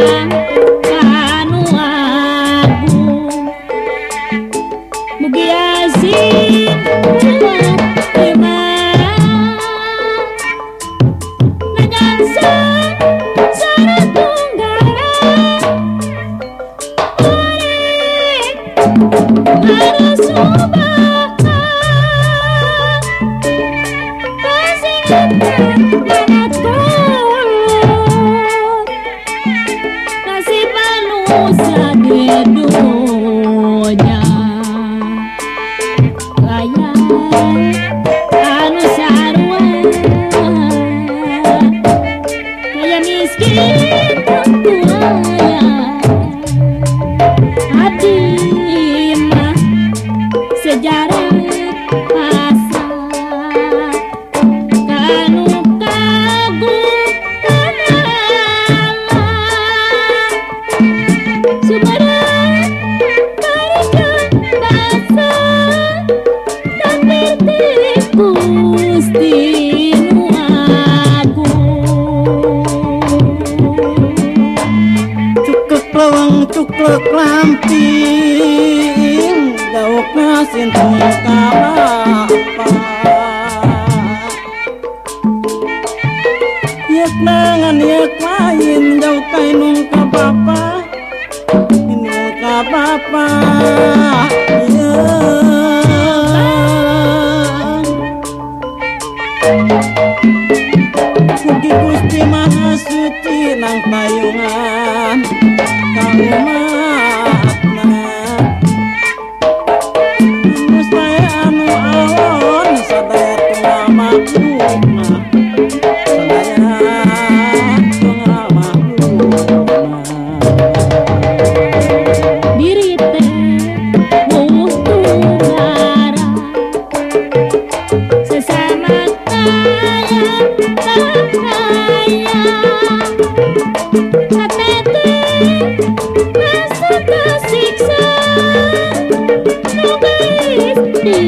Thank you. lực làm tiếng đầu ca xin thùng ca ba Yết nang an yết ma yin nung ca ba ba. Yin ca ba ba Kuki Gusti Mahasuti ng payungan Kang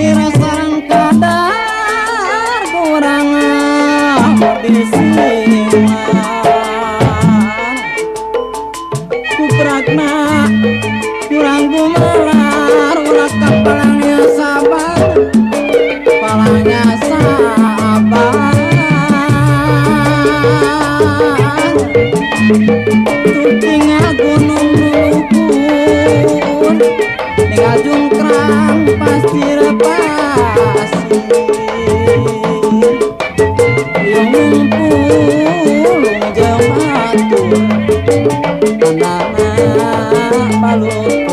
dirasakan kadar kurang di Kuprakna kurang gumelar ulas kapalangnya sabar palanya sabar Tuting gunung lumpur pun Ning kerang follow.